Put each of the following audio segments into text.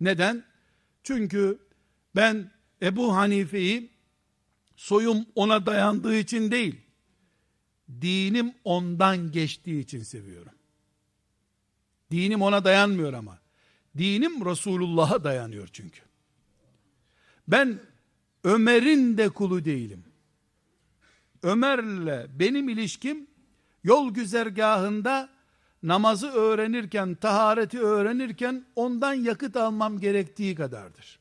Neden? Çünkü ben Ebu Hanife'yi soyum ona dayandığı için değil, dinim ondan geçtiği için seviyorum. Dinim ona dayanmıyor ama. Dinim Resulullah'a dayanıyor çünkü. Ben Ömer'in de kulu değilim. Ömer'le benim ilişkim yol güzergahında namazı öğrenirken, tahareti öğrenirken ondan yakıt almam gerektiği kadardır.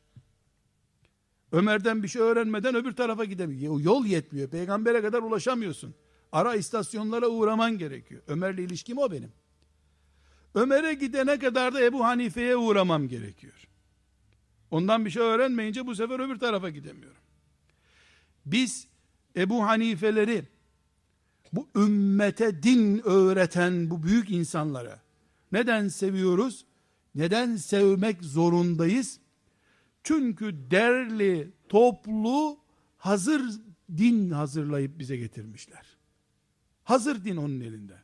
Ömer'den bir şey öğrenmeden öbür tarafa gidemiyor. Yol yetmiyor. Peygambere kadar ulaşamıyorsun. Ara istasyonlara uğraman gerekiyor. Ömer'le ilişkim o benim. Ömer'e gidene kadar da Ebu Hanife'ye uğramam gerekiyor. Ondan bir şey öğrenmeyince bu sefer öbür tarafa gidemiyorum. Biz Ebu Hanifeleri bu ümmete din öğreten bu büyük insanlara neden seviyoruz? Neden sevmek zorundayız? Çünkü derli, toplu, hazır din hazırlayıp bize getirmişler. Hazır din onun elinde.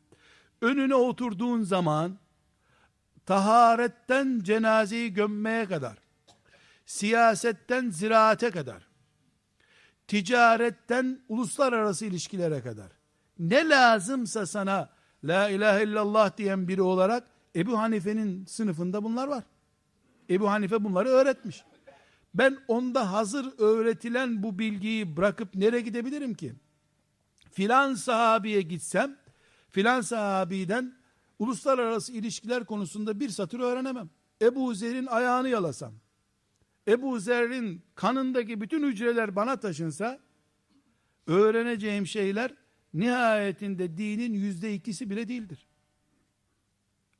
Önüne oturduğun zaman taharetten cenazeyi gömmeye kadar, siyasetten ziraate kadar, ticaretten uluslararası ilişkilere kadar, ne lazımsa sana la ilahe illallah diyen biri olarak Ebu Hanife'nin sınıfında bunlar var. Ebu Hanife bunları öğretmiş. Ben onda hazır öğretilen bu bilgiyi bırakıp nereye gidebilirim ki? Filan sahabiye gitsem, filan sahabiden uluslararası ilişkiler konusunda bir satır öğrenemem. Ebu Zer'in ayağını yalasam, Ebu Zer'in kanındaki bütün hücreler bana taşınsa, öğreneceğim şeyler nihayetinde dinin yüzde ikisi bile değildir.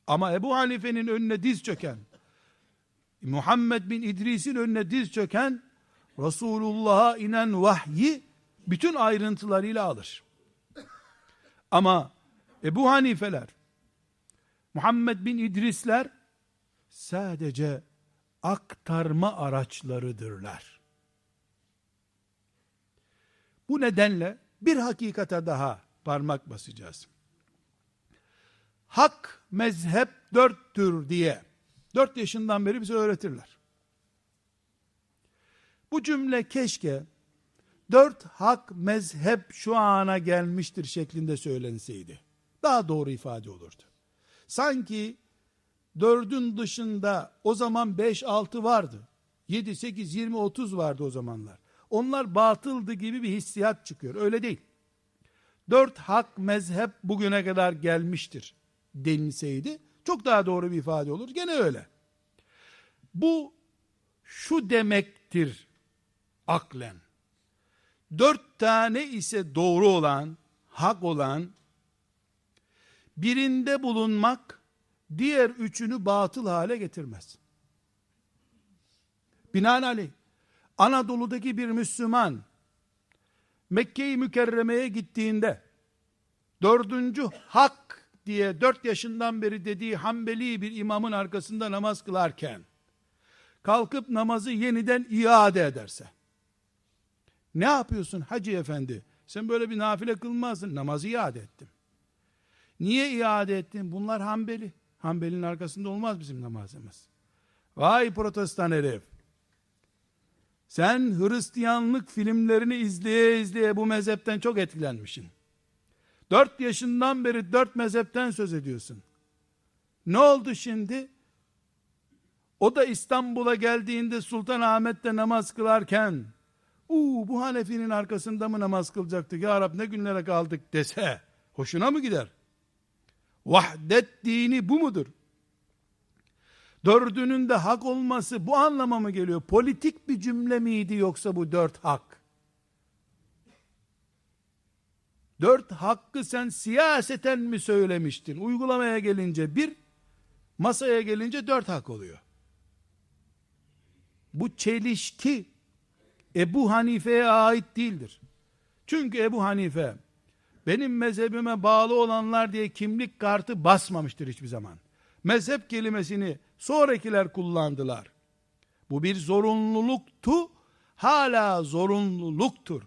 Ama Ebu Hanife'nin önüne diz çöken, Muhammed bin İdris'in önüne diz çöken, Resulullah'a inen vahyi bütün ayrıntılarıyla alır. Ama Ebu Hanifeler, Muhammed bin İdrisler sadece aktarma araçlarıdırlar. Bu nedenle bir hakikate daha parmak basacağız. Hak mezhep dörttür diye dört yaşından beri bize öğretirler. Bu cümle keşke dört hak mezhep şu ana gelmiştir şeklinde söylenseydi. Daha doğru ifade olurdu. Sanki dördün dışında o zaman beş altı vardı. Yedi, sekiz, yirmi, otuz vardı o zamanlar. Onlar batıldı gibi bir hissiyat çıkıyor. Öyle değil. Dört hak mezhep bugüne kadar gelmiştir denilseydi çok daha doğru bir ifade olur. Gene öyle. Bu şu demektir aklen. Dört tane ise doğru olan, hak olan, birinde bulunmak, diğer üçünü batıl hale getirmez. Binaenaleyh, Anadolu'daki bir Müslüman, Mekke-i Mükerreme'ye gittiğinde, dördüncü hak diye dört yaşından beri dediği Hanbeli bir imamın arkasında namaz kılarken, kalkıp namazı yeniden iade ederse, ne yapıyorsun hacı efendi? Sen böyle bir nafile kılmazsın. Namazı iade ettim. Niye iade ettin? Bunlar Hanbeli. Hanbeli'nin arkasında olmaz bizim namazımız. Vay protestan herif. Sen Hristiyanlık filmlerini izleye izleye bu mezhepten çok etkilenmişsin. Dört yaşından beri dört mezhepten söz ediyorsun. Ne oldu şimdi? O da İstanbul'a geldiğinde Sultan Ahmet'te namaz kılarken, uuu bu Hanefi'nin arkasında mı namaz kılacaktık ya Rab ne günlere kaldık dese, hoşuna mı gider? Vahdet dini bu mudur? Dördünün de hak olması bu anlama mı geliyor? Politik bir cümle miydi yoksa bu dört hak? Dört hakkı sen siyaseten mi söylemiştin? Uygulamaya gelince bir, masaya gelince dört hak oluyor. Bu çelişki Ebu Hanife'ye ait değildir. Çünkü Ebu Hanife benim mezhebime bağlı olanlar diye kimlik kartı basmamıştır hiçbir zaman. Mezhep kelimesini sonrakiler kullandılar. Bu bir zorunluluktu, hala zorunluluktur.